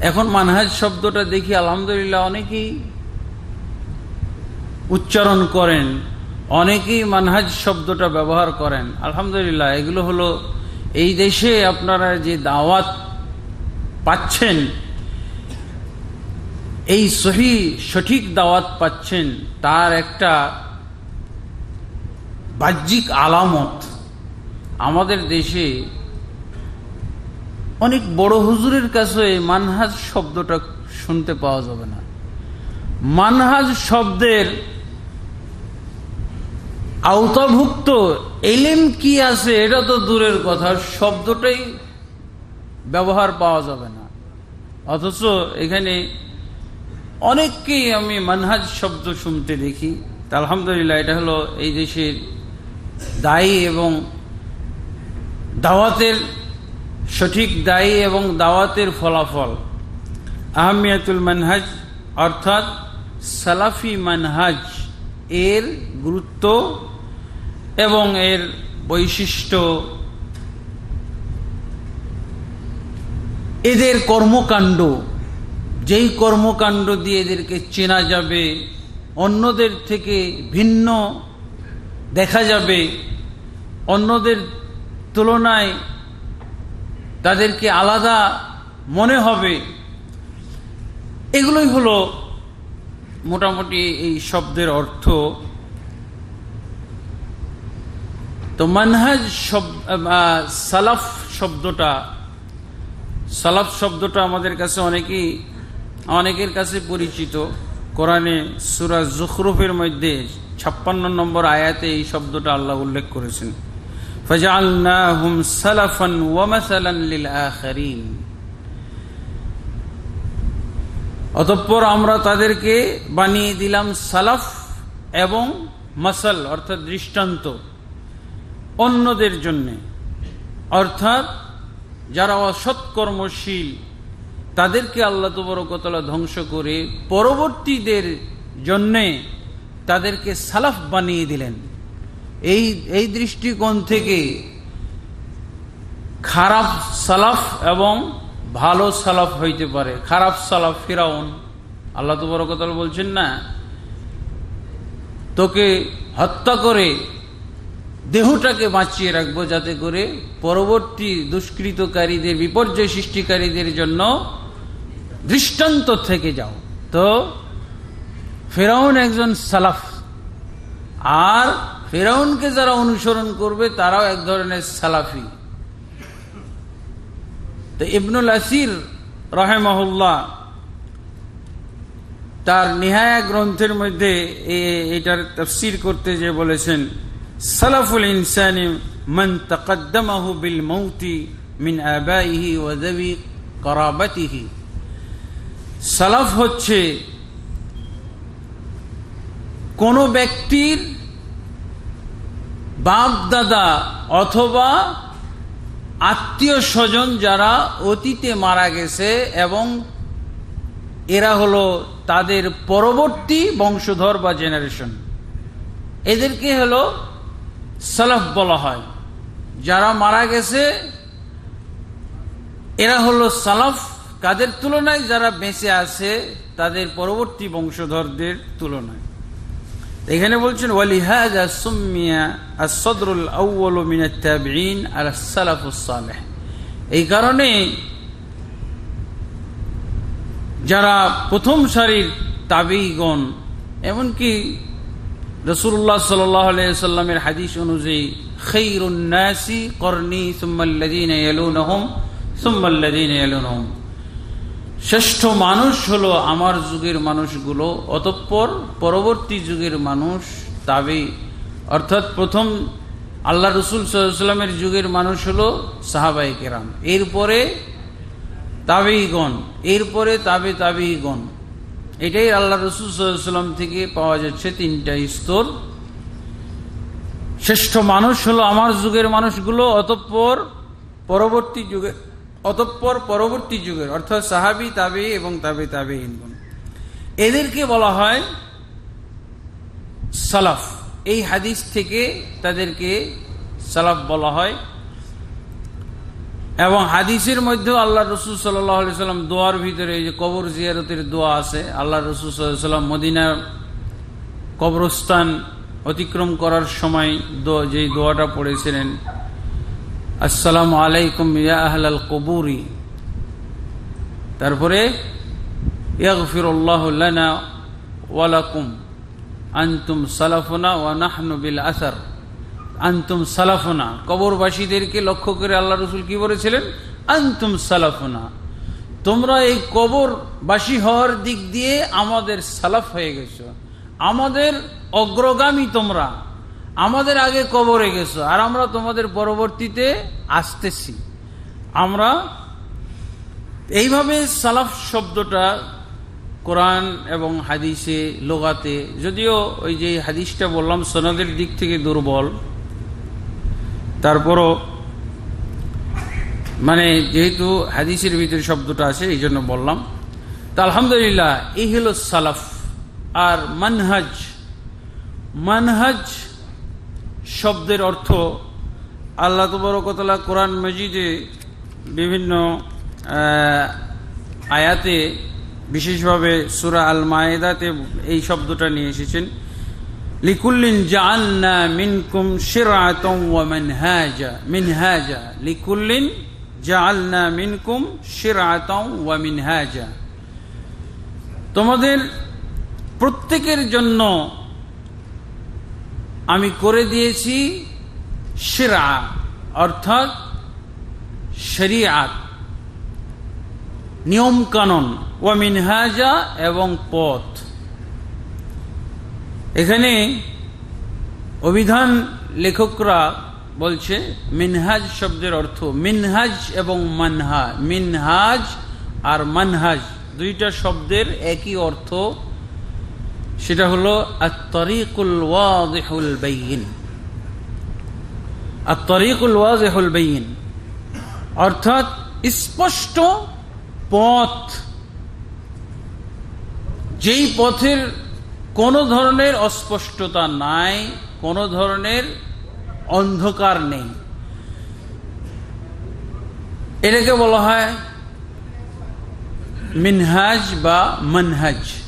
এখন মানহাজ শব্দটা দেখি আলহামদুলিল্লাহ অনেকেই উচ্চারণ করেন, অনেকেই মানহাজ শব্দটা ব্যবহার করেন। আলহামদুলিল্লাহ, এগুলো হলো এই দেশে আপনারা যে দাওয়াত পাচ্ছেন, এই সহি সঠিক দাওয়াত পাচ্ছেন, তার একটা বাহ্যিক আলামত। আমাদের দেশে অনেক বড় হুজুরের কাছে মানহাজ শব্দটা শুনতে পাওয়া যাবে না। মানহাজ শব্দের আওতাভুক্ত এলেম কি আছে এটা তো দূরের কথা, শব্দটাই ব্যবহার পাওয়া যাবে না। অথচ এখানে অনেককেই আমি মানহাজ শব্দ শুনতে দেখি। আলহামদুলিল্লাহ, এটা হলো এই দেশের দায়ী এবং দাওয়াতের সঠিক দায়ী এবং দাওয়াতের ফলাফল। আহমিয়াতুল মানহাজ, অর্থাৎ সালাফি মানহাজ, এর গুরুত্ব এবং এর বৈশিষ্ট্য। এদের কর্মকাণ্ড, যেই কর্মকাণ্ড দিয়ে এদেরকে চেনা যাবে, অন্যদের থেকে ভিন্ন দেখা যাবে, অন্যদের তুলনায় তাদেরকে আলাদা মনে হবে। এগুলোই হলো মোটামুটি এই শব্দের অর্থ। তো মানহাজ সালাফ শব্দটা সালাফ শব্দটা আমাদের কাছে অনেকেই, অনেকের কাছে পরিচিত। কোরআনে সুরাজ জখরুফের মধ্যে ছাপ্পান্ন নম্বর আয়াতে এই শব্দটা আল্লাহ উল্লেখ করেছেন। فجعلناهم سلفا ومثلا للآخرين অতঃপর আমরা তাদেরকে বানিয়ে দিলাম সালাফ এবং মাসাল অর্থাৎ দৃষ্টান্ত অন্যদের জন্য অর্থাৎ যারা অসৎকর্মশীল তাদেরকে আল্লাহ তবরকতলা ধ্বংস করে পরবর্তীদের জন্যে তাদেরকে সালাফ বানিয়ে দিলেন এই এই দৃষ্টিকোণ থেকে খারাপ সালাফ এবং ভালো সালাফ হইতে পারে। খারাপ সালাফ ফিরাউন, আল্লাহ তো বড় কথা বলছেন না, তোকে হত্যা করে দেহটাকে বাঁচিয়ে রাখব যাতে করে পরবর্তী দুষ্কৃতকারীদের, বিপর্যয় সৃষ্টিকারীদের জন্য দৃষ্টান্ত থেকে যাও। তো ফেরাউন একজন সালাফ। আর ফেরাউনকে যারা অনুসরণ করবে, তারাও এক ধরনের সালাফি। তো ইবনুল আসির রহেমহল্লা তার নিহায়া গ্রন্থের মধ্যে এটার তফসির করতে যে বলেছেন, সালাফুল ইনসানি মন তকদ্দমাহু বিল মৌতি মিন আবাইহি ওয়া দাবি করাবাতিহি। সালাফ হচ্ছে কোন ব্যক্তির বাপ দাদা অথবা আত্মীয় স্বজন যারা অতীতে মারা গেছে এবং এরা হলো তাদের পরবর্তী বংশধর বা জেনারেশন এদেরকে হলো সালাফ বলা হয়। যারা মারা গেছে, এরা হলো সালাফ। কাদের তুলনায় যারা বেঁচে আছে, তাদের পরবর্তী বংশধরদের তুলনায়। এখানে বলছেন ওয়ালিহাজা সুমিয়া আসদরুল আউ্ল মিনাত্তাবিন আর এই কারণে যারা প্রথম সারির তাবিগণ এমনকি রসুল্লাহ সাল্লামের হাদিস অনুযায়ী খৈরুন্নাসি করনি সুম্মাল্লাদিন এলুনহম সুম্মাল্লাদিন এলুনহম শ্রেষ্ঠ মানুষ হলো আমার যুগের মানুষগুলো, অতঃপর পরবর্তী যুগের মানুষ তাবে। অর্থাৎ প্রথম আল্লাহ রসুল সাল্লামের যুগের মানুষ হলো সাহাবাই কেরাম। এরপরে তাবেইগণ এরপরে তাবে তাবেইগণ এটাই আল্লাহ রসুল সাল্লাম থেকে পাওয়া যাচ্ছে তিনটা স্তর। শ্রেষ্ঠ মানুষ হলো আমার যুগের মানুষগুলো, অতঃপর পরবর্তী যুগের অতঃপর পরবর্তী যুগের, অর্থাৎ সাহাবি তাবে এবং তাবে তাবে ইনগুন এদেরকে বলা হয় সালাফ। এই হাদিস থেকে তাদেরকে সালাফ বলা হয়। এবং হাদিসের মধ্যেও আল্লাহ রসুল সাল্লাহ সাল্লাম দোয়ার ভিতরে এই যে কবর জিয়ারতের দোয়া আছে, আল্লাহ রসুল সাল্লাম মদিনার কবরস্থান অতিক্রম করার সময় যেই দোয়াটা পড়েছিলেন আসসালামু আলাইকুম ইয়া আহলাল কবুরি। তারপরে, ইয়াগফিরুল্লাহ লানা ওয়ালাকুম আনতুম সালাফুনা ওয়া নাহনু বিল আসার। আন্তুম সালাফুনা, কবরবাসীদেরকে লক্ষ্য করে আল্লাহ রসুল কি বলেছিলেন? আন্তুম সালাফুনা, তোমরা এই কবরবাসী হওয়ার দিক দিয়ে আমাদের সালাফ হয়ে গেছো। আমাদের অগ্রগামী তোমরা। আমাদের আগে কবরে গেছো, আর আমরা তোমাদের পরবর্তীতে আসতেছি। আমরা এইভাবে সালাফ শব্দটা কোরআন এবং হাদিসে লোগাতে, যদিও ওই যে হাদিসটা বললাম সনদের দিক থেকে দুর্বল, তারপরও মানে যেহেতু হাদিসের ভিতরে শব্দটা আছে, এই জন্য বললাম। তা আলহামদুলিল্লাহ, এই হল সালাফ। আর মানহাজ মানহাজ শব্দের অর্থ আল্লাহ তবরকতলা কোরআন মজিদে বিভিন্ন আয়াতে বিশেষভাবে সুরা আল মায়েদাতে এই শব্দটা নিয়ে এসেছেন। লিকুল্লিন জাআলনা মিনকুম শিরআতাও ওয়া মানহাজা, মিনহাজা। লিকুল্লিন জাআলনা মিনকুম শিরআতাও ওয়া মিনহাজা। তোমাদের প্রত্যেকের জন্য আমি করে দিয়েছি শিরা, অর্থাৎ শরিয়াত নিয়ম কানন ও মিনহাজা এবং পথ। এখানে অভিধান লেখকরা বলছে, মিনহাজ শব্দের অর্থ মিনহাজ এবং মানহা, মিনহাজ আর মানহাজ, দুইটা শব্দের একই অর্থ সেটা হলো আত্তরিকুল ওয়াজিহুল বাইয়িন। আত্তরিকুল ওয়াজিহুল বাইয়িন। অর্থাৎ স্পষ্ট পথ। যেই পথের কোনো ধরনের অস্পষ্টতা নাই, কোনো ধরনের অন্ধকার নেই। এটাকে বলা হয় মিনহাজ বা মনহাজ।